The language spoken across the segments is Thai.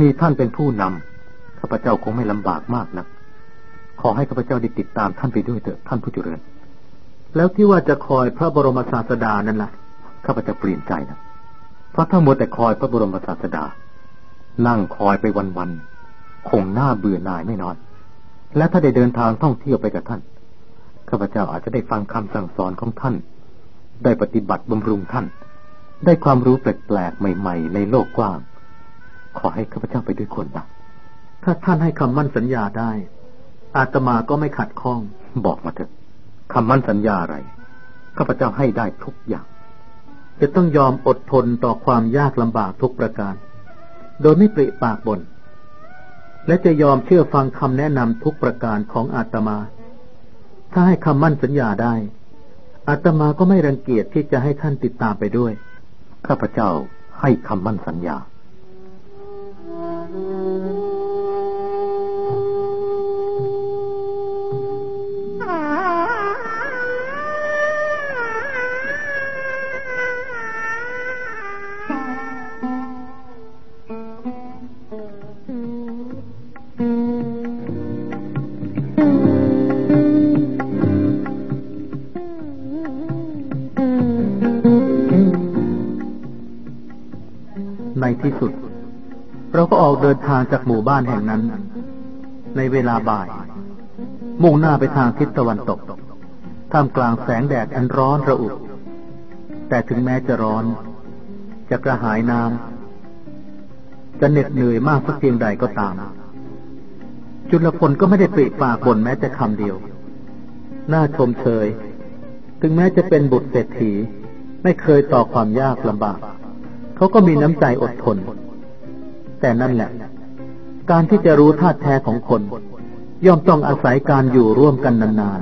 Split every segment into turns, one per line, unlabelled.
มีท่านเป็นผู้นำข้าพเจ้าคงไม่ลำบากมากนะขอให้ข้าพเจ้าได้ติดตามท่านไปด้วยเถอะท่านผู้เจริญ
แล้วที่ว่าจะคอยพระบรมศาสดานั่นล่ะ
ข้าพเจ้าเปลี่ยนใจนะเพราะถ้ามัวแต่คอยพระบรมศาสดา นั่งคอยไปวันๆคงหน่าเบื่อหน่ายไม่นอน และถ้าได้เดินทางท่องเที่ยวไปกับท่านข้าพเจ้าอาจจะได้ฟังคำสั่งสอนของท่าน ได้ปฏิบัติบำรุงท่าน ได้ความรู้แปลกๆใหม่ ๆ ในโลกกว้าง ขอให้ข้าพเจ้าไปด้วยคนนะ
ถ้าท่านให้คำมั่นสัญญาได้ อาตมาก็ไม่ขัดข้อง
บอกมาเถอะคำมั่นสัญญาอะไร ข้าพเจ้าให้ได้ทุกอย่าง
จะต้องยอมอดทนต่อความยากลำบากทุกประการ โดยไม่ปริปากบนและจะยอมเชื่อฟังคำแนะนำทุกประการของอาตมา ถ้าให้คำมั่นสัญญาได้ อาตมาก็ไม่รังเกียจที่จะให้ท่านติดตามไปด้วย
ข้าพเจ้าให้คำมั่นสัญญา
ดินทางจากหมู่บ้านแห่งนั้น ในเวลาบ่าย มุ่งหน้าไปทางทิศตะวันตก ท่ามกลางแสงแดดอันร้อนระอุ แต่ถึงแม้จะร้อน จะกระหายน้ำจะเหน็ดเหนื่อยมากสักเพียงใดก็ตาม จุลพลก็ไม่ได้ปริปากบ่นแม้แต่คำเดียว น่าชมเชย ถึงแม้จะเป็นบุตรเศรษฐี ไม่เคยต่อความยากลำบาก เขาก็มีน้ำใจอดทนแต่นั่นแหละ การที่จะรู้ธาตุแท้ของคน ย่อมต้องอาศัยการอยู่ร่วมกันนาน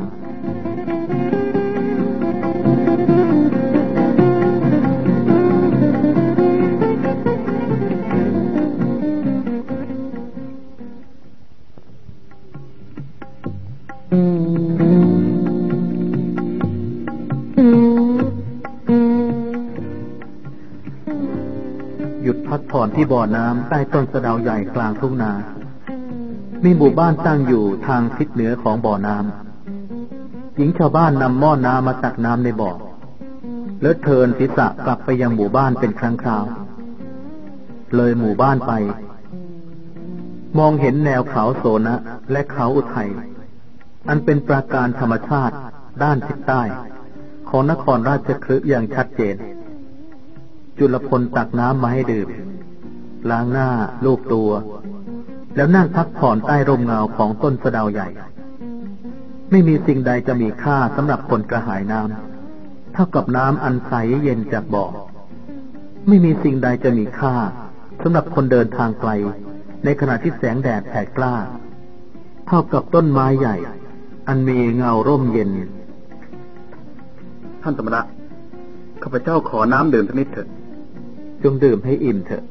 ที่บ่อน้ำใต้ต้นสะดาวใหญ่กลางทุ่งนา มีหมู่บ้านตั้งอยู่ทางทิศเหนือของบ่อน้ำหญิงชาวบ้านนำหม้อน้ำมาตักน้ำในบ่อ แล้วเทินศีรษะกลับไปยังหมู่บ้านเป็นครั้งคราว เลยหมู่บ้านไป มองเห็นแนวเขาโซนะ และเขาอุทัย อันเป็นปราการธรรมชาติด้านทิศใต้ ของนครราชคฤห์อย่างชัดเจนจุลพลตักน้ำมาให้ดื่ม ล้างหน้า ลูบตัว แล้วนั่งพักผ่อนใต้ร่มเงาของต้นสะดาวใหญ่ ไม่มีสิ่งใดจะมีค่าสำหรับคนกระหายน้ำเท่ากับน้ำอันใสเย็นจากบ่อ ไม่มีสิ่งใดจะมีค่าสำหรับคนเดินทางไกล ในขณะที่แสงแดดแผดกล้า เท่ากับต้นไม้ใหญ่ อันมีเงาร่มเย็น
ท่านสมณะข้าพเจ้าขอน้ำดื่มสักนิดเถิด
จงดื่มให้อิ่มเถอะ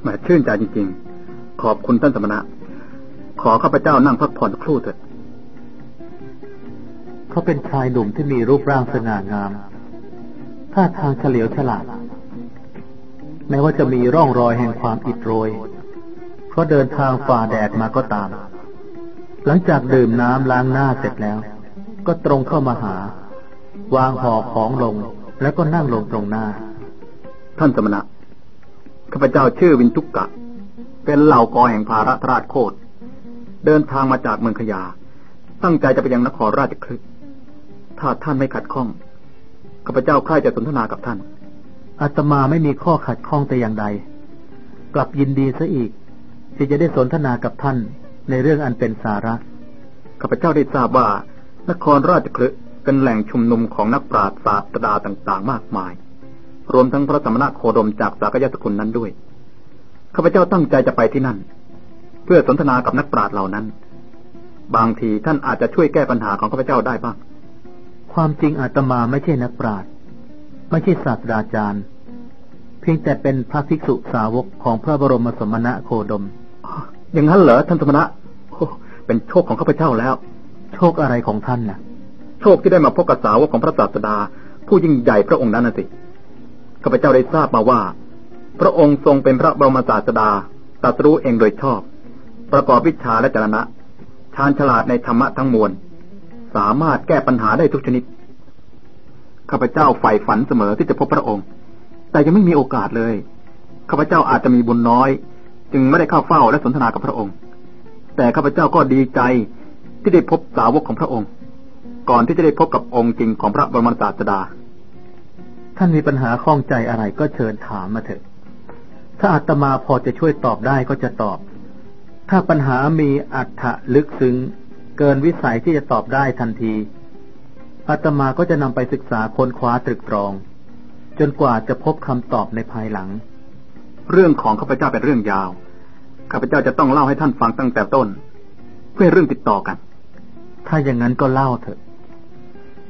แหมชื่นใจจริงๆ ขอบคุณท่านสมณะ ขอข้าพเจ้านั่งพักผ่อนครู่เถิด
เขาเป็นชายหนุ่มที่มีรูปร่างสง่างาม ท่าทางเฉลียวฉลาด แม้ว่าจะมีร่องรอยแห่งความอิดโรย เพราะเดินทางฝ่าแดดมาก็ตาม หลังจากดื่มน้ำล้างหน้าเสร็จแล้ว ก็ตรงเข้ามาหา วางห่อของลงแล้วก็นั่งลงตรงหน้า
ท่านสมณะ ข้าพเจ้าชื่อวินทุกกะ เป็นเหล่ากอแห่งภาระราชโคตเดินทางมาจากเมืองขยา ตั้งใจจะไปยังนครราชคลึกถ้าท่านไม่ขัดข้องข้าพเจ้าใคร่จะสนทนากับท่าน
อาตมาไม่มีข้อขัดข้องแต่อย่างใด กลับยินดีซะอีก ที่จะได้สนทนากับท่านในเรื่องอันเป็นสาระ
ข้าพเจ้าได้ทราบว่านครราชคลึกเป็นแหล่งชุมนุมของนักปราชญ์ศาสตราต่างๆ มากมาย รวมทั้งพระสมณะโคดมจากสากยสกุลนั้นด้วยข้าพเจ้าตั้งใจจะไปที่นั่น เพื่อสนทนากับนักปราชญ์เหล่านั้น บางทีท่านอาจจะช่วยแก้ปัญหาของข้าพเจ้าได้บ้าง
ความจริงอาตมาไม่ใช่นักปราชญ์ไม่ใช่ศาสตราจารย์ เพียงแต่เป็นพระภิกษุสาวกของพระบรมสมณะโคดม
อย่างนั้นเหรอท่านสมณะเป็นโชคของข้าพเจ้าแล้ว
โชคอะไรของท่านนะ่ะ
โชคที่ได้มาพบกับสาวกของพระศาสดา ผู้ยิ่งใหญ่พระองค์นั้นน่ะสิ ข้าพเจ้าได้ทราบมาว่า พ
ระองค์ทรงเป็นพระบรมศาสดาตรัสรู้เองโดยชอบ ประกอบวิชาและจรณะชาญฉลาดในธรรมะทั้งมวล สามารถแก้ปัญหาได้ทุกชนิดข้าพเจ้าใฝ่ฝันเสมอที่จะพบพระองค์ แต่ยังไม่มีโอกาสเลยข้าพเจ้าอาจจะมีบุญน้อย จึงไม่ได้เข้าเฝ้าและสนทนากับพระองค์ แต่ข้าพเจ้าก็ดีใจที่ได้พบสาวกของพระองค์ ก่อนที่จะได้พบกับองค์จริงของพระบรมศาสดา
ท่านมีปัญหาข้องใจอะไรก็เชิญถามมาเถอะ ถ้าอาตมาพอจะช่วยตอบได้ก็จะตอบ ถ้าปัญหามีอัถะลึกซึ้งเกินวิสัยที่จะตอบได้ทันทีอาตมาก็จะนำไปศึกษาค้นคว้าตรึกตรอง จนกว่าจะพบคำตอบในภายหลัง
เรื่องของข้าพเจ้าเป็นเรื่องยาวข้าพเจ้าจะต้องเล่าให้ท่านฟังตั้งแต่ต้น เพื่อเรื่องติดต่อกัน
ถ้าอย่างนั้นก็เล่าเถอะ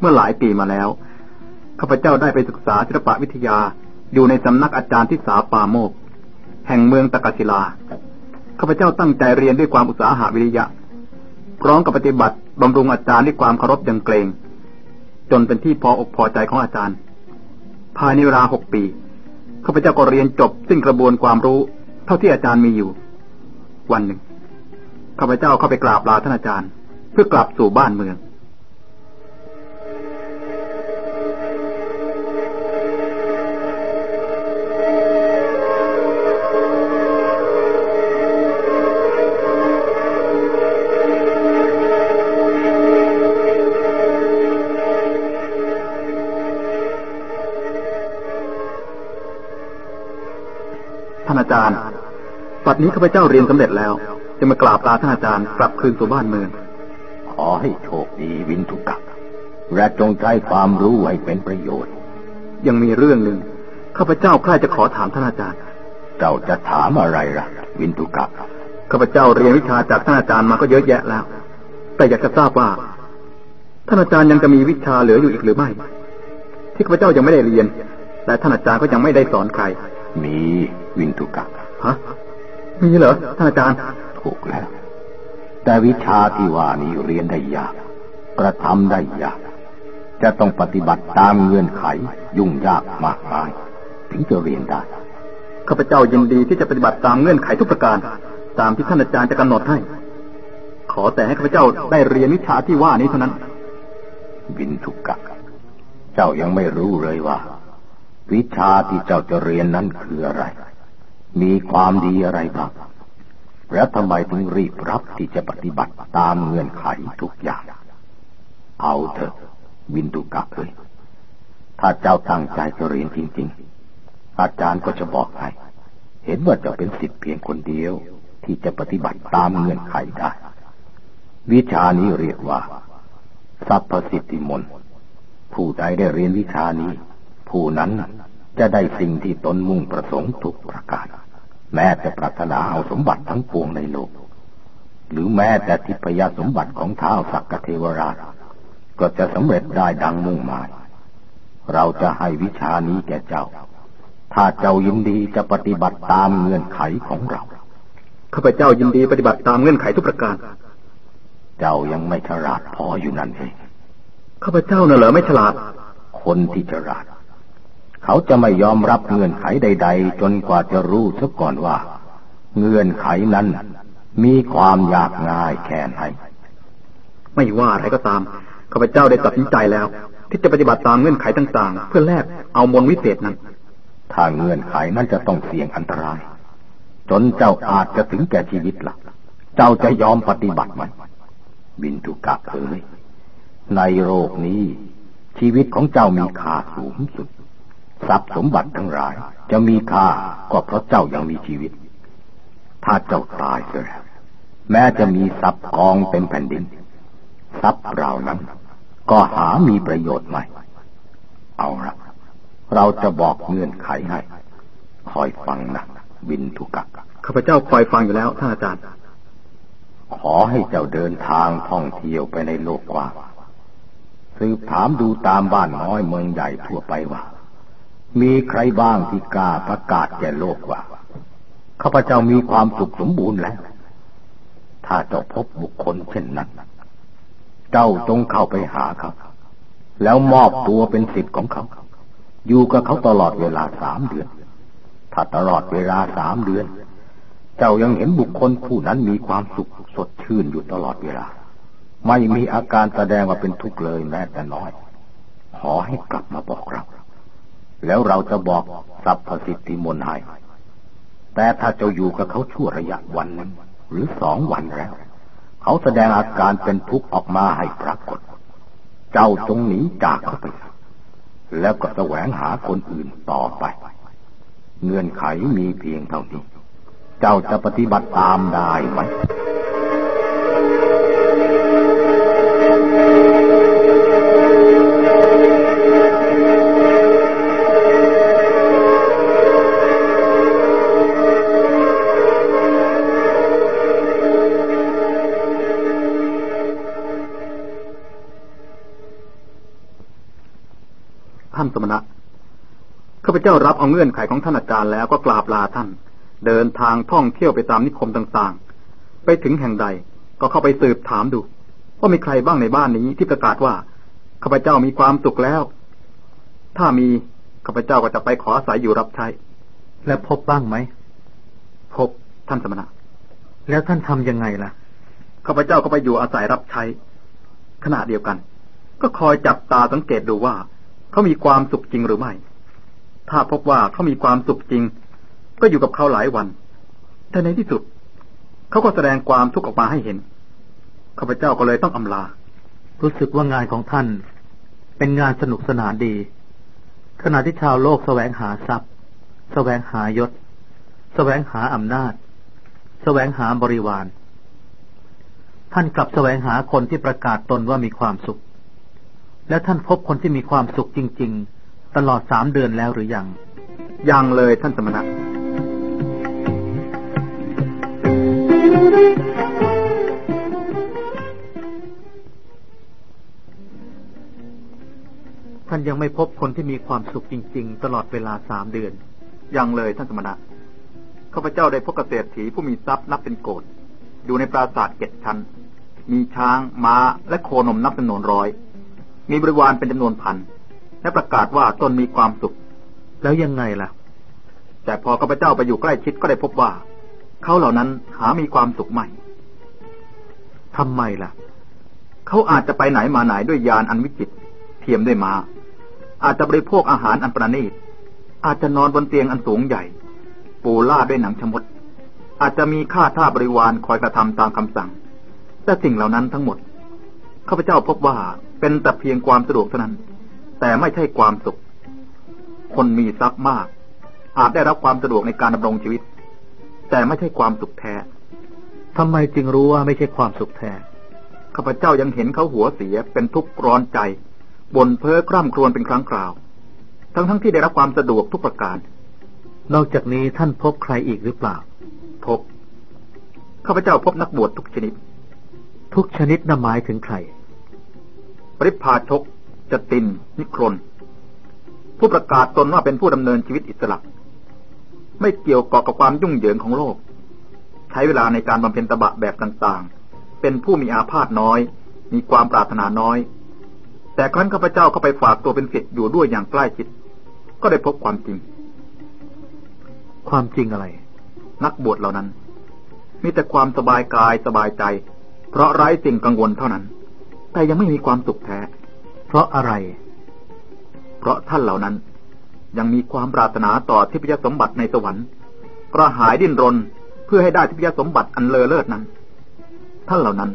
เมื่อหลายปีมาแล้ว ข้าพเจ้าได้ไปศึกษาศิลปวิทยาอยู่ในสำนักอาจารย์ที่สาปาโมก แห่งเมืองตะกศิลา ข้าพเจ้าตั้งใจเรียนด้วยความอุตสาหะวิริยะ พร้อมกับปฏิบัติบำรุงอาจารย์ด้วยความเคารพยังเกรง จนเป็นที่พออกพอใจของอาจารย์ ภายในเวลาหกปี ข้าพเจ้าก็เรียนจบสิ้นกระบวนความรู้ เท่าที่อาจารย์มีอยู่ วันหนึ่ง ข้าพเจ้าเข้าไปกราบลาท่านอาจารย์ เพื่อกลับสู่บ้านเมือง ท่านอาจารย์ปัดนี้ข้าพเจ้าเรียนสำเร็จแล้ว จะมากราบลาท่านอาจารย์กลับคืนสู่บ้านเมือง
ขอให้โชคดีวินทุกะและจงใช้ความรู้ให้เป็นประโยชน์
ยังมีเรื่องหนึ่งข้าพเจ้าใคร่จะขอถามท่านอาจารย์
เจ้าจะถามอะไรล่ะ วินทุกะ
ข้าพเจ้าเรียนวิชาจากท่านอาจารย์มาก็เยอะแยะแล้ว แต่อยากจะทราบว่าท่านอาจารย์ยังจะมีวิชาเหลืออยู่อีกหรือไม่ ที่ข้าพเจ้ายังไม่ได้เรียน และท่านอาจารย์ก็ยังไม่ได้สอนใคร
มี วินทุกะ
ฮะมีเหรอท่านอาจารย์
ถูกแล้ว แต่วิชาที่ว่านี้เรียนได้ยาก กระทำได้ยาก จะต้องปฏิบัติตามเงื่อนไข ยุ่งยากมากมาย ถึงจะเรียนได้
ข้าพเจ้ายินดีที่จะปฏิบัติตามเงื่อนไขทุกประการ ตามที่ท่านอาจารย์จะกำหนดให้ ขอแต่ให้ข้าพเจ้าได้เรียนวิชาที่ว่านี้เท่านั้น
วินทุกะเจ้ายังไม่รู้เลยว่า วิชาที่เจ้าจะเรียนนั้นคืออะไร มีความดีอะไรบ้างและทำไมถึงรีบรับที่จะปฏิบัติตามเงื่อนไขทุกอย่าง เอาเถอะ วินทุกะเอ้ยถ้าเจ้าตั้งใจจะเรียนจริง ๆ อาจารย์ก็จะบอกให้ เห็นว่าเจ้าเป็นสิทธิ์เพียงคนเดียว ที่จะปฏิบัติตามเงื่อนไขได้ วิชานี้เรียกว่า สัพพสิทธิมนต์ผู้ใดได้เรียนวิชานี้ ผู้นั้นจะได้สิ่งที่ตนมุ่งประสงค์ทุกประการ แม้จะปรารถนาเอาสมบัติทั้งปวงในโลก หรือแม้แต่ทิพยสมบัติของท้าวสักกเทวราช ก็จะสำเร็จได้ดังมุ่งหมาย เราจะให้วิชานี้แก่เจ้า ถ้าเจ้ายินดีจะปฏิบัติตามเงื่อนไขของเรา
ข้าพเจ้ายินดีปฏิบัติตามเงื่อนไขทุกประการ
เจ้ายังไม่ฉลาดพออยู่นั่นเอง
ข้าพเจ้าน่ะเหรอไม่ฉลาด
คนที่ฉลาด เขาจะไม่ยอมรับเงื่อนไขใด ๆ จนกว่าจะรู้ซะก่อนว่า เงื่อนไขนั้น มีความยากง่ายแค่ไหน
ไม่ว่าอะไรก็ตามข้าพเจ้าได้ตัดสินใจแล้ว ที่จะปฏิบัติตามเงื่อนไขต่างๆ เพื่อแลกเอามนต์วิเศษนั้น
ถ้าเงื่อนไขนั้นจะต้องเสี่ยงอันตราย จนเจ้าอาจจะถึงแก่ชีวิตละ่ะ เจ้าจะยอมปฏิบัติไหมบินทุกะเอ๋ยในโลกนี้ ชีวิตของเจ้ามีค่าสูงสุด ทรัพย์สมบัติทั้งหลาย จะมีค่าก็เพราะเจ้ายังมีชีวิต ถ้าเจ้าตายเสียแล้วแม้จะมีทรัพย์กองเต็มแผ่นดิน ทรัพย์เรานั้น ก็หามีประโยชน์ไหมเอาละเราจะบอกเงื่อนไขให้ คอยฟังนะบินทุกะ
ข้าพเจ้าคอยฟังอยู่แล้วท่านอาจารย์
ขอให้เจ้าเดินทางท่องเที่ยวไปในโลกกว้างสืบถามดูตามบ้านน้อยเมืองใหญ่ทั่วไปว่า มีใครบ้างที่กล้าประกาศแก่โลกว่าข้าพเจ้ามีความสุขสมบูรณ์แล้ว ถ้าเจ้าพบบุคคลเช่นนั้น เจ้าจงเข้าไปหาเขา แล้วมอบตัวเป็นสิทธิ์ของเขา อยู่กับเขาตลอดเวลาสามเดือน ถ้าตลอดเวลาสามเดือน เจ้ายังเห็นบุคคลผู้นั้นมีความสุขสดชื่นอยู่ตลอดเวลา ไม่มีอาการแสดงว่าเป็นทุกข์เลยแม้แต่น้อย ขอให้กลับมาบอกเรา แล้วเราจะบอกสัพพสิทธิมนให้ แต่ถ้าเจ้าอยู่กับเขาชั่วระยะวันหนึ่งหรือสองวันแล้ว เขาแสดงอาการเป็นทุกข์ออกมาให้ปรากฏ เจ้าจงหนีจากเขาไป แล้วก็แสวงหาคนอื่นต่อไป เงื่อนไขมีเพียงเท่านี้ เจ้าจะปฏิบัติตามได้ไหม
เจ้ารับเอาเงื่อนไขของท่านอาจารย์แล้วก็กราบลาท่าน เดินทางท่องเที่ยวไปตามนิคมต่างๆ ไปถึงแห่งใดก็เข้าไปสืบถามดู ว่ามีใครบ้างในบ้านนี้ที่ประกาศว่าข้าพเจ้ามีความสุขแล้ว ถ้ามีข้าพเจ้าก็จะไปขออาศัยอยู่รับใช้
และพบบ้างไหม
พบท่านสมณะ
แล้วท่านทำยังไงล่ะ
ข้าพเจ้าก็ไปอยู่อาศัยรับใช้ ขณะเดียวกัน ก็คอยจับตาสังเกตดูว่าเขามีความสุขจริงหรือไม่ ถ้าพบว่าเขามีความสุขจริง ก็อยู่กับเขาหลายวัน แต่ในที่สุด เขาก็แสดงความทุกข์ออกมาให้เห็นข้าพเจ้าก็เลยต้องอำลา
รู้สึกว่างานของท่าน เป็นงานสนุกสนานดี ขณะที่ชาวโลกแสวงหาทรัพย์แสวงหายศ แสวงหาอำนาจ แสวงหาบริวาร ท่านกลับแสวงหาคนที่ประกาศตนว่ามีความสุข แล้วท่านพบคนที่มีความสุขจริง ๆ ตลอดสามเดือนแล้วหรือยัง
ยังเลยท่านสมณะ
ท่านยังไม่พบคนที่มีความสุขจริง ๆ ตลอดเวลาสามเดือน
ยังเลยท่านสมณะ ข้าพเจ้าได้พบเกษตรถีผู้มีทรัพย์นับเป็นโกดอยู่ในปราสาทเกตชั้น มีช้าง ม้า และโคนมนับจำนวนร้อย มีบริวารเป็นจำนวนพัน และประกาศว่าตนมีความสุข
แล้วยังไงล่ะ
แต่พอข้าพเจ้าไปอยู่ใกล้ชิดก็ได้พบว่า เขาเหล่านั้นหามีความสุขไม่
ทำไมล่ะ
เขาอาจจะไปไหนมาไหนด้วยยานอันวิจิตเทียมด้วยมาอาจจะบริโภคอาหารอันประณีต อาจจะนอนบนเตียงอันสูงใหญ่ ปูล่าด้วยหนังชมด อาจจะมีข้าท่าบริวารคอยกระทำตามคำสั่ง แต่สิ่งเหล่านั้นทั้งหมด ข้าพเจ้าพบว่าเป็นแต่เพียงความสะดวกเท่านั้น แต่ไม่ใช่ความสุข คนมีทรัพย์มาก อาจได้รับความสะดวกในการดำรงชีวิต แต่ไม่ใช่ความสุขแท้
ทำไมจึงรู้ว่าไม่ใช่ความสุขแท้
ข้าพเจ้ายังเห็นเขาหัวเสียเป็นทุกข์ร้อนใจบ่นเพ้อคร่ำครวญเป็นครั้งคราว ทั้งทั้งที่ได้รับความสะดวกทุกประการ
นอกจากนี้ท่านพบใครอีกหรือเปล่า
พบข้าพเจ้าพบนักบวชทุกชนิด
ทุกชนิดน่ะหมายถึงใคร
ปริพาชก จติน นิครนผู้ประกาศตนว่าเป็นผู้ดำเนินชีวิตอิสระ ไม่เกี่ยวเกาะกับความยุ่งเหยิงของโลก ใช้เวลาในการบำเพ็ญตบะแบบต่างๆ เป็นผู้มีอาพาธน้อย มีความปรารถนาน้อย แต่ครั้นข้าพเจ้าเข้าไปฝากตัวเป็นศิษย์อยู่ด้วยอย่างใกล้ชิด ก็ได้พบความจริง
ความจริงอะไร
นักบวชเหล่านั้น มีแต่ความสบายกายสบายใจ เพราะไร้สิ่งกังวลเท่านั้น แต่ยังไม่มีความสุขแท้
เพราะอะไร
เพราะท่านเหล่านั้น ยังมีความปรารถนาต่อทิพยสมบัติในสวรรค์กระหายดิ้นรนเพื่อให้ได้ทิพยสมบัติอันเลอเลิศนั้น ท่านเหล่านั้น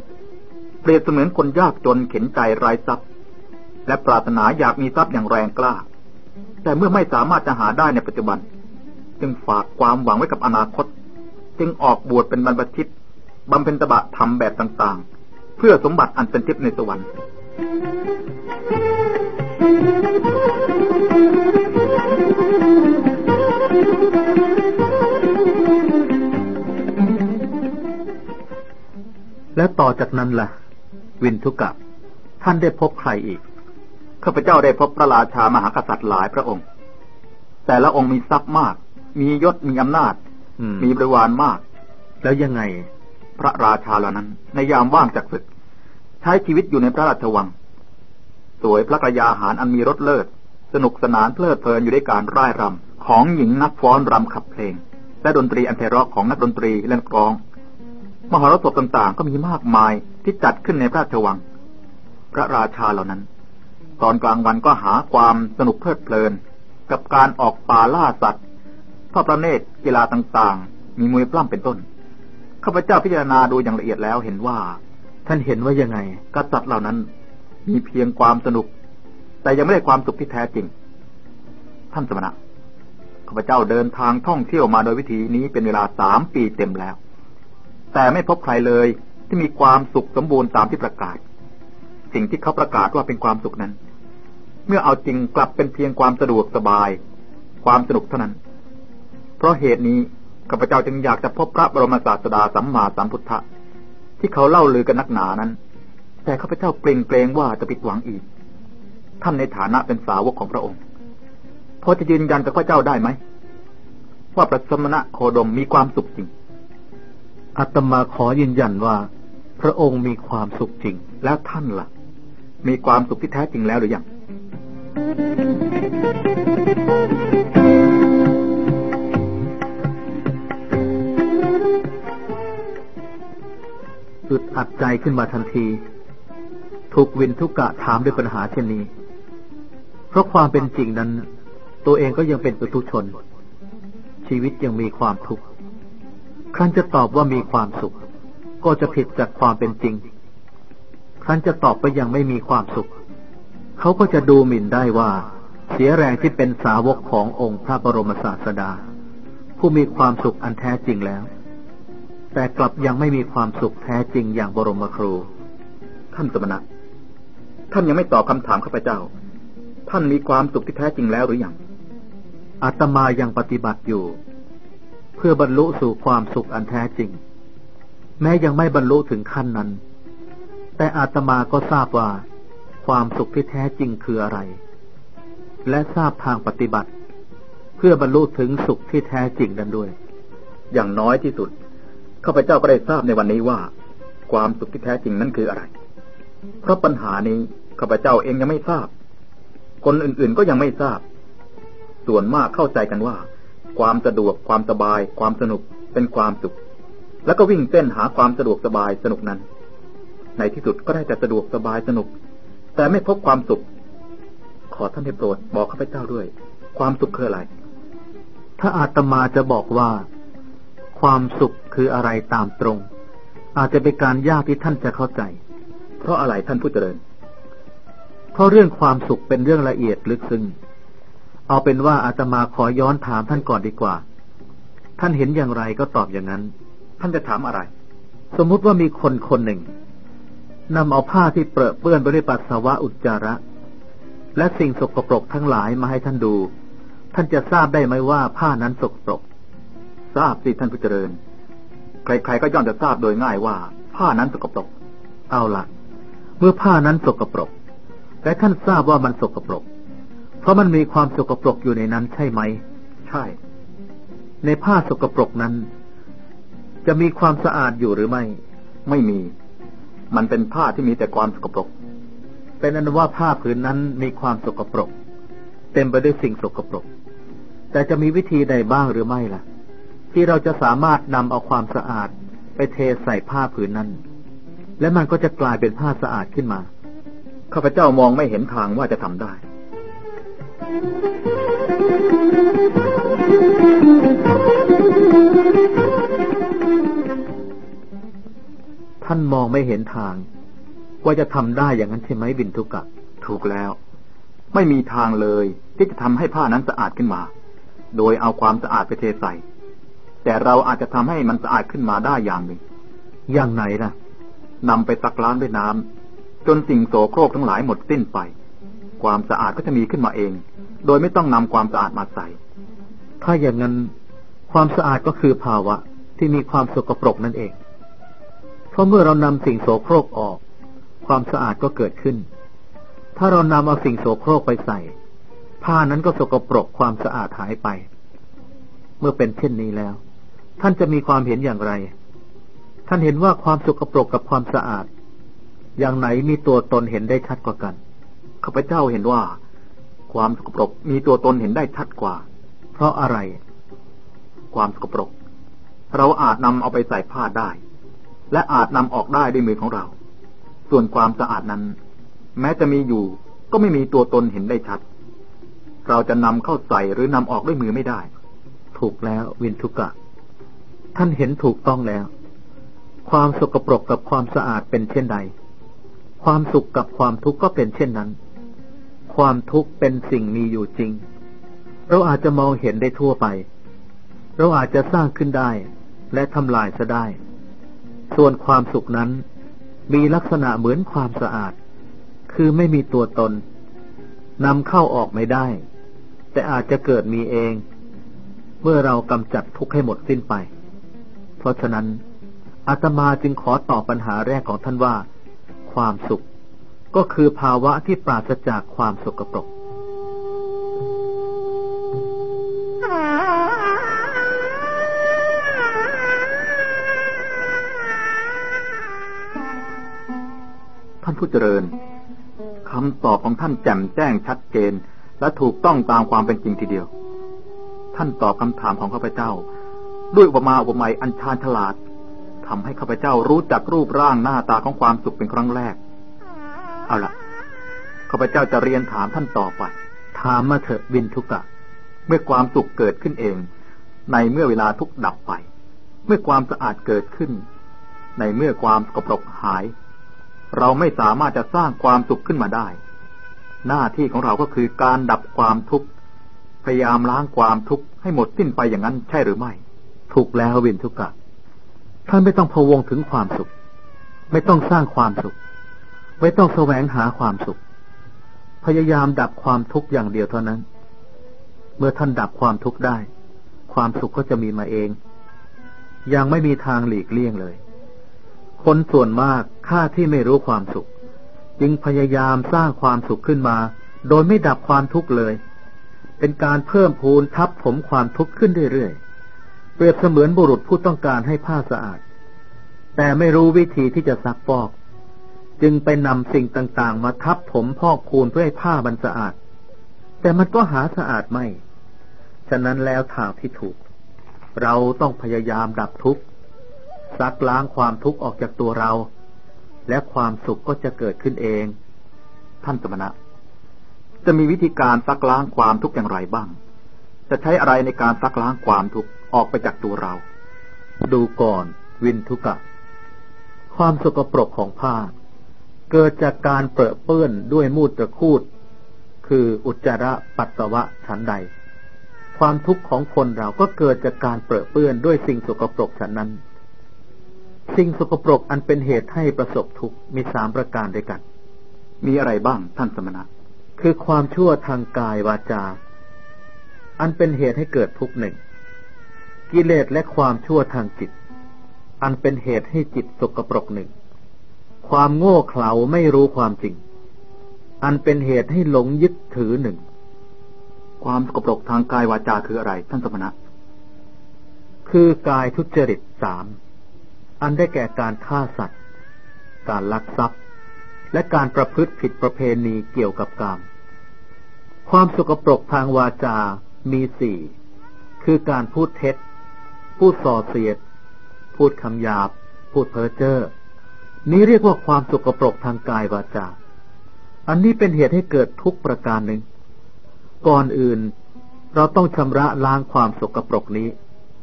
เปรียบเสมือนคนยากจนเข็นใจไร้ทรัพย์ และปรารถนาอยากมีทรัพย์อย่างแรงกล้า แต่เมื่อไม่สามารถจะหาได้ในปัจจุบัน จึงฝากความหวังไว้กับอนาคต จึงออกบวชเป็นบรรพชิตบำเพ็ญตบะทำแบบต่างๆ เพื่อสมบัติอันเป็นทิพย์ในสวรรค์
แล้วต่อจากนั้นละ่ะ วินทุกะ ท่านได้พบใครอีก
ข้าพเจ้าได้พบพระราชามหากษัตริย์หลายพระองค์ แต่ละองค์มีทรัพย์มาก มียศมีอำนาจ มีบริวารมาก
แล้วยังไง
พระราชาเหล่านั้น ในยามว่างจากศึกใช้ชีวิตอยู่ในพระราชวัง สวยพระกรยาหารอันมีรสเลิศ สนุกสนานเพลิดเพลินอยู่ด้วยการร่ายรำของหญิงนักฟ้อนรำขับเพลง และดนตรีอันไพเราะของนักดนตรีและนักร้อง มหรสพต่างๆ ก็มีมากมายที่จัดขึ้นในพระราชวัง พระราชาเหล่านั้น ตอนกลางวันก็หาความสนุกเพลิดเพลิน กับการออกป่าล่าสัตว์ทอดประเนตรกีฬาต่างๆ มีมวยปล้ำเป็นต้นข้าพเจ้าพิจารณาดูอย่างละเอียดแล้วเห็นว่า
ท่านเห็นว่ายังไง
กษัตริย์เหล่านั้น มีเพียงความสนุก แต่ยังไม่ได้ความสุขที่แท้จริง ท่านสมณะข้าพเจ้าเดินทางท่องเที่ยวมาโดยวิธีนี้เป็นเวลาสามปีเต็มแล้ว แต่ไม่พบใครเลยที่มีความสุขสมบูรณ์ตามที่ประกาศ สิ่งที่เขาประกาศว่าเป็นความสุขนั้น เมื่อเอาจริงกลับเป็นเพียงความสะดวกสบาย ความสนุกเท่านั้น เพราะเหตุนี้ข้าพเจ้าจึงอยากจะพบพระบรมศาสดาสัมมาสัมพุทธะ ที่เขาเล่าลือกันนักหนานั้น แต่ข้าพเจ้าเกรงเกรงว่าจะผิดหวังอีก ท่านในฐานะเป็นสาวกของพระองค์พอจะยืนยันกับพระเจ้าได้ไหมว่าพระสมณะโคดมมีความสุขจริง
อาตมาขอยืนยันว่า พระองค์มีความสุขจริง
แล้วท่านละ่ะ มีความสุขที่แท้จริงแล้วหรือยัง
อึดอัดใจขึ้นมาทันที ถูกวินทุกกะถามด้วยปัญหาเช่นนี้ เพราะความเป็นจริงนั้น ตัวเองก็ยังเป็นปุถุชน ชีวิตยังมีความทุกข์ครั้นจะตอบว่ามีความสุข ก็จะผิดจากความเป็นจริง ครั้นจะตอบว่ายังไม่มีความสุข เขาก็จะดูหมิ่นได้ว่า เสียแรงที่เป็นสาวกขององค์พระบรมศาสดา ผู้มีความสุขอันแท้จริงแล้ว แต่กลับยังไม่มีความสุขแท้จริงอย่างบรมครู
ท่านสมณะ ท่านยังไม่ตอบคำถามข้าพเจ้า ท่านมีความสุขที่แท้จริงแล้วหรืออยัง
อาตมายังปฏิบัติอยู่ เพื่อบรรลุสู่ความสุขอันแท้จริง แม้ยังไม่บรรลุถึงขั้นนั้น แต่อาตมาก็ทราบว่า ความสุขที่แท้จริงคืออะไร และทราบทางปฏิบัติ เพื่อบรรลุถึงสุขที่แท้จริงนั้นด้วย
อย่างน้อยที่สุด ข้าพเจ้าก็ได้ทราบในวันนี้ว่า ความสุขที่แท้จริงนั้นคืออะไร เพราะปัญหานี้ข้าพเจ้าเองยังไม่ทราบ คนอื่นๆก็ยังไม่ทราบ ส่วนมากเข้าใจกันว่า ความสะดวกความสบาย ความสนุกเป็นความสุข แล้วก็วิ่งเต้นหาความสะดวกสบายสนุกนั้น ในที่สุดก็ได้แต่สะดวกสบายสนุก แต่ไม่พบความสุข ขอท่านได้โปรดบอกข้าพเจ้าด้วย ความสุขคืออะไร
ถ้าอาตมาจะบอกว่า ความสุขคืออะไรตามตรง อาจจะเป็นการยากที่ท่านจะเข้าใจ
เพราะอะไรท่านผู้เจริญ
เพราะเรื่องความสุขเป็นเรื่องละเอียดลึกซึ้งเอาเป็นว่าอาตมาขอย้อนถามท่านก่อนดีกว่า ท่านเห็นอย่างไรก็ตอบอย่างนั้น
ท่านจะถามอะไร
สมมุติว่ามีคนคนหนึ่งนำเอาผ้าที่เปรอะเปื้อนไปด้วยปัสสาวะอุจจาระ และสิ่งสกปรกทั้งหลายมาให้ท่านดู ท่านจะทราบได้ไหมว่าผ้านั้นสกปรก
ทราบสิท่านผู้เจริญ ใครๆก็ย่อมจะทราบโดยง่ายว่า ผ้านั้นสกปรก
เอาละเมื่อผ้านั้นสกปรก และท่านทราบว่ามันสกปรก เพราะมันมีความสกปรกอยู่ในนั้นใช่ไหม
ใช่
ในผ้าสกปรกนั้น จะมีความสะอาดอยู่หรือไม่
ไม่มี มันเป็นผ้าที่มีแต่ความสกปรก
เป็นอนุว่าผ้าผืนนั้นมีความสกปรก เต็มไปด้วยสิ่งสกปรก แต่จะมีวิธีใดบ้างหรือไม่ล่ะ ที่เราจะสามารถนำเอาความสะอาดไปเทใส่ผ้าผืนนั้น และมันก็จะกลายเป็นผ้าสะอาดขึ้นมา
ข้าพเจ้ามองไม่เห็นทางว่าจะทำได้
ท่านมองไม่เห็นทาง ว่าจะทำได้อย่างนั้นใช่ไหมบินทุกะ
ถูกแล้ว ไม่มีทางเลยที่จะทำให้ผ้านั้นสะอาดขึ้นมา โดยเอาความสะอาดไปเทใส่ แต่เราอาจจะทำให้มันสะอาดขึ้นมาได้อย่างหนึ่ง
อย่างไหนล่ะ
นำไปซักล้างด้วยน้ำจนสิ่งโสโครกทั้งหลายหมดสิ้นไป ความสะอาดก็จะมีขึ้นมาเอง โดยไม่ต้องนำความสะอาดมาใส่
ถ้าอย่างนั้น ความสะอาดก็คือภาวะที่มีความสกปรกนั่นเอง เพราะเมื่อเรานำสิ่งโสโครกออก ความสะอาดก็เกิดขึ้น ถ้าเรานำเอาสิ่งโสโครกไปใส่ ผ้านั้นก็สกปรกความสะอาดหายไป เมื่อเป็นเช่นนี้แล้ว ท่านจะมีความเห็นอย่างไร ท่านเห็นว่าความสกปรกกับความสะอาด อย่างไหนมีตัวตนเห็นได้ชัดกว่ากัน
ข้าพเจ้าเห็นว่า ความสกปรกมีตัวตนเห็นได้ชัดกว่า เพราะอะไร ความสกปรก เราอาจนำเอาไปใส่ผ้าได้ และอาจนำออกได้ด้วยมือของเรา ส่วนความสะอาดนั้น แม้จะมีอยู่ ก็ไม่มีตัวตนเห็นได้ชัด เราจะนำเข้าใส่หรือนำออกด้วยมือไม่ได้
ถูกแล้ววินทุกะ ท่านเห็นถูกต้องแล้ว ความสกปรกกับความสะอาดเป็นเช่นใด ความสุขกับความทุกข์ก็เป็นเช่นนั้น ความทุกข์เป็นสิ่งมีอยู่จริง เราอาจจะมองเห็นได้ทั่วไป เราอาจจะสร้างขึ้นได้ และทำลายซะได้ ส่วนความสุขนั้น มีลักษณะเหมือนความสะอาด คือไม่มีตัวตนนำเข้าออกไม่ได้ แต่อาจจะเกิดมีเอง เมื่อเรากำจัดทุกข์ให้หมดสิ้นไป ราะฉะนั้นอาตมาจึงขอตอบปัญหาแรกของท่านว่า ความสุข ก็คือภาวะที่ปราศจากความสกปรก
ท่านผู้เจริญคำตอบของท่านแจ่มแจ้งชัดเจน และถูกต้องตามความเป็นจริงทีเดียว ท่านตอบคำถามของข้าพเจ้า ด้วยอุปมาอุปไมยอันชาญฉลาดทำให้ข้าพเจ้ารู้จักรูปร่างหน้าตาของความสุขเป็นครั้งแรก เอาละข้าพเจ้าจะเรียนถามท่านต่อไป
ถามมาเถอะวินทุกะ
เมื่อความสุขเกิดขึ้นเอง ในเมื่อเวลาทุกดับไป เมื่อความสะอาดเกิดขึ้น ในเมื่อความกปรกหาย เราไม่สามารถจะสร้างความสุขขึ้นมาได้ หน้าที่ของเราก็คือการดับความทุกข์พยายามล้างความทุกข์ให้หมดสิ้นไปอย่างนั้นใช่หรือไม่
ถูกแล้ววินทุกะท่านไม่ต้องพะวงถึงความสุข ไม่ต้องสร้างความสุข ไม่ต้องแสวงหาความสุข พยายามดับความทุกข์อย่างเดียวเท่านั้น เมื่อท่านดับความทุกข์ได้ ความสุขก็จะมีมาเอง ยังไม่มีทางหลีกเลี่ยงเลย คนส่วนมากข้าที่ไม่รู้ความสุข จึงพยายามสร้างความสุขขึ้นมา โดยไม่ดับความทุกข์เลย เป็นการเพิ่มพูนทับผมความทุกข์ขึ้นเรื่อยๆ เปรียบเสมือนบุรุษผู้ต้องการให้ผ้าสะอาด แต่ไม่รู้วิธีที่จะซักฟอก จึงไปนำสิ่งต่างๆ มาทับถมพอกคูณเพื่อให้ผ้ามันสะอาด แต่มันก็หาสะอาดไม่ ฉะนั้นแล้วทางที่ถูก เราต้องพยายามดับทุกข์ซักล้างความทุกข์ออกจากตัวเรา และความสุขก็จะเกิดขึ้นเอง
ท่านสมณะ จะมีวิธีการซักล้างความทุกข์อย่างไรบ้าง จะใช้อะไรในการซักล้างความทุกข์ ออกไปจากตัวเรา
ดูก่อน วินทุกะ ความสกปรกของผ้า เกิดจากการเปรอะเปื้อนด้วยมูตรคูด คืออุจจาระปัสสาวะฉันใด ความทุกข์ของคนเราก็เกิดจากการเปรอะเปื้อนด้วยสิ่งสกปรกฉันนั้น สิ่งสกปรกอันเป็นเหตุให้ประสบทุกข์มีสามประการด้วยกัน
มีอะไรบ้างท่านสมณะ
คือความชั่วทางกายวาจา อันเป็นเหตุให้เกิดทุกข์หนึ่ง กิเลสและความชั่วทางจิต อันเป็นเหตุให้จิตสกปรกหนึ่ง ความโง่เขลาไม่รู้ความจริง อันเป็นเหตุให้หลงยึดถือหนึ่ง
ความสกปรกทางกายวาจาคืออะไร ท่านสมณะ
คือกายทุจริตสาม อันได้แก่การฆ่าสัตว์ การลักทรัพย์ และการประพฤติผิดประเพณีเกี่ยวกับกาม ความสกปรกทางวาจามีสี่คือการพูดเท็จ พูดส่อเสียด พูดคำหยาบ พูดเพ้อเจ้อนี้เรียกว่าความสกปรกทางกายวาจา อันนี้เป็นเหตุให้เกิดทุกประการหนึ่ง ก่อนอื่นเราต้องชำระล้างความสกปรกนี้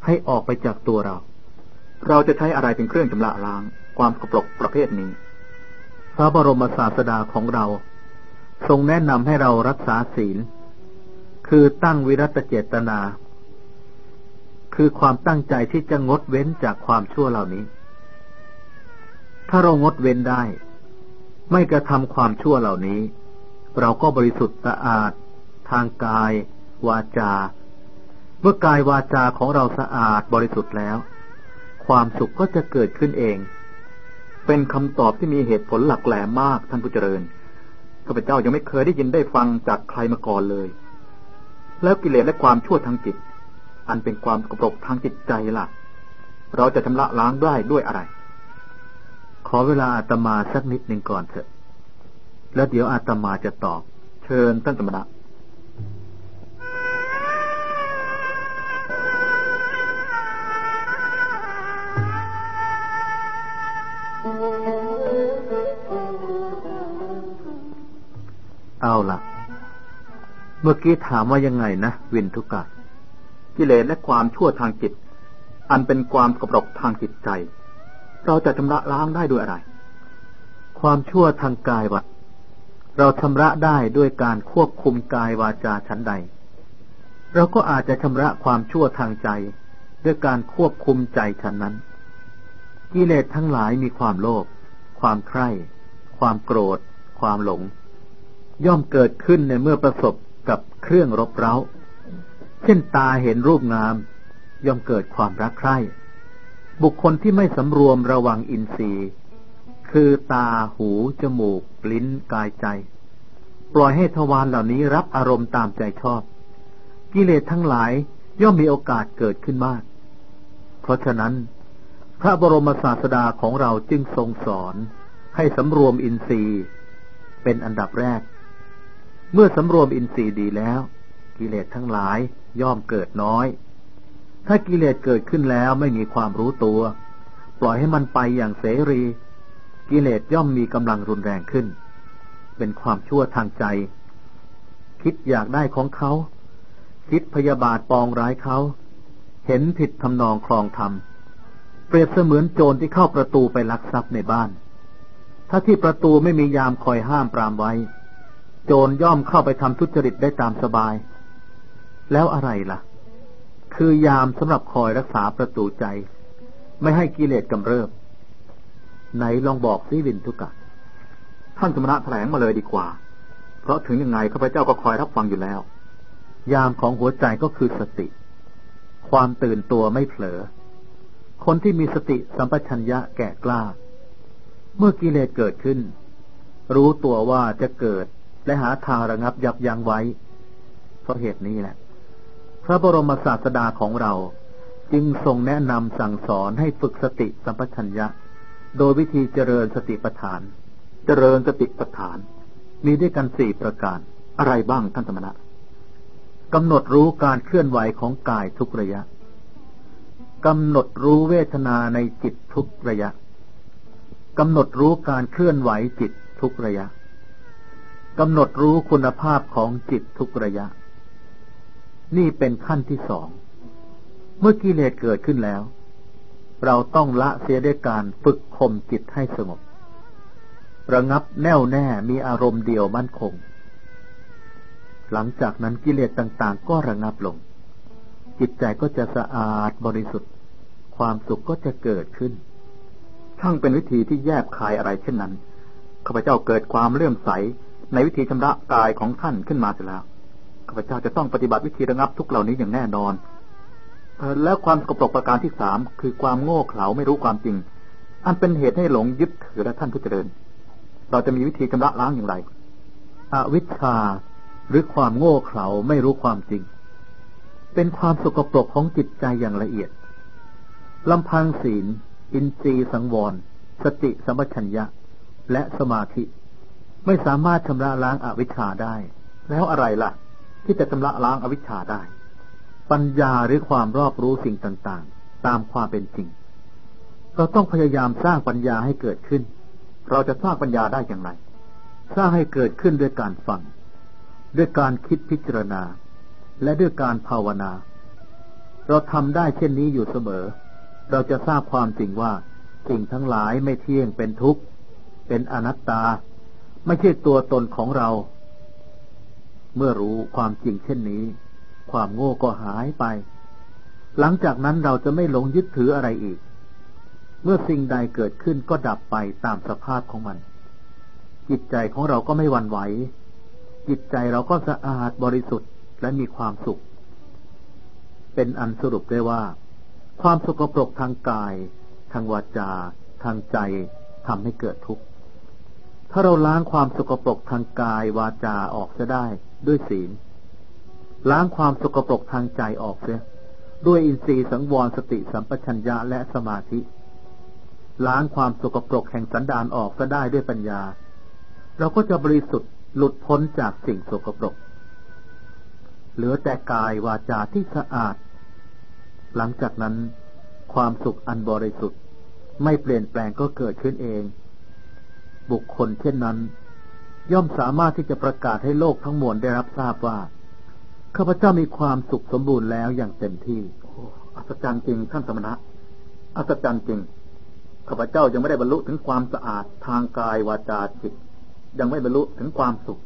ให้ออกไปจากตัวเรา
เราจะใช้อะไรเป็นเครื่องชำระล้างความสกปรกประเภทนี้
พระบรมศาสดาของเรา ทรงแนะนำให้เรารักษาศีล คือตั้งวิรัตเจตนา คือความตั้งใจที่จะงดเว้นจากความชั่วเหล่านี้ ถ้าเรางดเว้นได้ ไม่กระทำความชั่วเหล่านี้ เราก็บริสุทธิ์สะอาด ทางกาย วาจา เมื่อกายวาจาของเราสะอาดบริสุทธิ์แล้ว ความสุขก็จะเกิดขึ้นเอง
เป็นคำตอบที่มีเหตุผลหลักแหลมมากท่านผู้เจริญข้าพเจ้ายังไม่เคยได้ยินได้ฟังจากใครมาก่อนเลย แล้วกิเลสและความชั่วทางจิตันเป็นความกปรกทางจิตใจละ่ะ เราจะชำระล้างได้ด้วยอะไร
ขอเวลาอาตมาสักนิดหนึ่งก่อนเถอะ แล้วเดี๋ยวอาตมาจะตอบ
เชิญท่านสมณะ
เอาละ่ะ เมื่อกี้ถามว่ายังไงนะ วินทุกะ
กิเลสและความชั่วทางจิต อันเป็นความกระปรกทางจิตใจ เราจะชำระล้างได้ด้วยอะไร
ความชั่วทางกายวะเราชำระได้ด้วยการควบคุมกายวาจาชั้นใด เราก็อาจจะชำระความชั่วทางใจ ด้วยการควบคุมใจชั้นนั้น กิเลสทั้งหลายมีความโลภความใคร่ความโกรธ ความหลง ย่อมเกิดขึ้นในเมื่อประสบกับเครื่องรบเร้า เช่นตาเห็นรูปงาม ย่อมเกิดความรักใคร่ บุคคลที่ไม่สำรวมระวังอินทรีย์ คือตาหู จมูก ลิ้นกายใจ ปล่อยให้ทวารเหล่านี้รับอารมณ์ตามใจชอบ กิเลสทั้งหลายย่อมมีโอกาสเกิดขึ้นมาก เพราะฉะนั้น พระบรมศาสดาของเราจึงทรงสอน ให้สำรวมอินทรีย์ เป็นอันดับแรก เมื่อสำรวมอินทรีย์ดีแล้ว กิเลสทั้งหลายย่อมเกิดน้อย ถ้ากิเลสเกิดขึ้นแล้วไม่มีความรู้ตัว ปล่อยให้มันไปอย่างเสรี กิเลสย่อมมีกำลังรุนแรงขึ้น เป็นความชั่วทางใจ คิดอยากได้ของเขา คิดพยาบาทปองร้ายเขา เห็นผิดทำนองคลองธรรม เปรียบเสมือนโจรที่เข้าประตูไปลักทรัพย์ในบ้าน ถ้าที่ประตูไม่มียามคอยห้ามปรามไว้ โจรย่อมเข้าไปทำทุจริตได้ตามสบาย แล้วอะไรล่ะ คือยามสำหรับคอยรักษาประตูใจ ไม่ให้กิเลสกำเริบ ไหนลองบอกซิวินทุกะ
ท่านสมณะแถลงมาเลยดีกว่า เพราะถึงยังไงข้าพเจ้าก็คอยรับฟังอยู่แล้ว
ยามของหัวใจก็คือสติ ความตื่นตัวไม่เผลอ คนที่มีสติสัมปชัญญะแก่กล้า เมื่อกิเลสเกิดขึ้น รู้ตัวว่าจะเกิดและหาทางระงับยับยั้งไว้ เพราะเหตุนี้แหละ พระบรมศาสดาของเราจึงทรงแนะนำสั่งสอนให้ฝึกสติสัมปชัญญะ โดยวิธีเจริญสติปัฏฐาน
เจริญสติปัฏฐาน
มีด้วยกันสี่ประการ
อะไรบ้างท่านสมณะ
กำหนดรู้การเคลื่อนไหวของกายทุกระยะกำหนดรู้เวทนาในจิตทุกระยะกำหนดรู้การเคลื่อนไหวจิตทุกระยะกำหนดรู้คุณภาพของจิตทุกระยะ นี่เป็นขั้นที่สอง เมื่อกิเลสเกิดขึ้นแล้ว เราต้องละเสียด้วยการฝึกข่มจิตให้สงบ ระงับแน่วแน่มีอารมณ์เดียวมั่นคง หลังจากนั้นกิเลสต่างๆ ก็ระงับลง จิตใจก็จะสะอาดบริสุทธิ์ ความสุขก็จะเกิดขึ้น
ทั้งเป็นวิธีที่แยบคายอะไรเช่นนั้นข้าพเจ้าเกิดความเลื่อมใสในวิธีชำระกายของท่านขึ้นมาเสแล้ว ข้าพเจ้าจะต้องปฏิบัติวิธีระงับทุกเหล่านี้อย่างแน่นอนแล้วความสกปรกประการที่สามคือความโง่เขลาไม่รู้ความจริง อันเป็นเหตุให้หลงยึดถือและท่านผู้เจริญ เราจะมีวิธีชำระล้างอย่างไร
อวิชชาหรือความโง่เขลาไม่รู้ความจริง เป็นความสกปรกของจิตใจอย่างละเอียดลำพังศีล อินทรีย์สังวร สติสัมปชัญญะ และสมาธิ ไม่สามารถชำระล้างอาวิชชาได้
แล้วอะไรล่ะ ที่จะชำระล้างอวิชชาได้
ปัญญาหรือความรอบรู้สิ่งต่างๆ ตามความเป็นจริง เราต้องพยายามสร้างปัญญาให้เกิดขึ้น
เราจะสร้างปัญญาได้อย่างไร
สร้างให้เกิดขึ้นด้วยการฟัง ด้วยการคิดพิจารณา และด้วยการภาวนา เราทำได้เช่นนี้อยู่เสมอ เราจะทราบความจริงว่าสิ่งทั้งหลายไม่เที่ยงเป็นทุกข์ เป็นอนัตตา ไม่ใช่ตัวตนของเรา เมื่อรู้ความจริงเช่นนี้ ความโง่ก็หายไป หลังจากนั้นเราจะไม่หลงยึดถืออะไรอีก เมื่อสิ่งใดเกิดขึ้นก็ดับไปตามสภาพของมัน จิตใจของเราก็ไม่หวั่นไหว จิตใจเราก็สะอาดบริสุทธิ์และมีความสุข เป็นอันสรุปได้ว่า ความสกปรกทางกาย ทางวาจา ทางใจทำให้เกิดทุกข์ถ้าเราล้างความสกปรกทางกายวาจาออกจะได้ ด้วยศีล ล้างความสกปรกทางใจออกเสียด้วยอินทรีย์สังวรสติสัมปชัญญะและสมาธิ ล้างความสกปรกแห่งสันดานออกก็ได้ด้วยปัญญา เราก็จะบริสุทธิ์หลุดพ้นจากสิ่งสกปรก เหลือแต่กายวาจาที่สะอาด หลังจากนั้น ความสุขอันบริสุทธิ์ ไม่เปลี่ยนแปลงก็เกิดขึ้นเอง บุคคลเช่นนั้น ย่อมสามารถที่จะประกาศให้โลกทั้งมวลได้รับทราบว่าข้าพเจ้ามีความสุขสมบูรณ์แล้วอย่างเต็มที่
โอ้อัศจรรย์จริงท่านสมณะอัศจรรย์จริงข้าพเจ้ายังไม่ได้บรรลุถึงความสะอาดทางกายวาจาจิต ยังไม่บรรลุถึงความสุข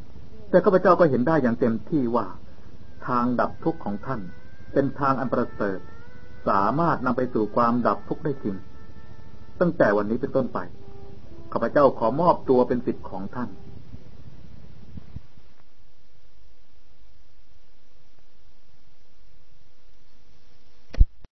แต่ข้าพเจ้าก็เห็นได้อย่างเต็มที่ว่า ทางดับทุกข์ของท่าน เป็นทางอันประเสริฐสามารถนำไปสู่ความดับทุกข์ได้จริง ตั้งแต่วันนี้เป็นต้นไปข้าพเจ้าขอมอบตัวเป็นสิทธิ์ของท่าน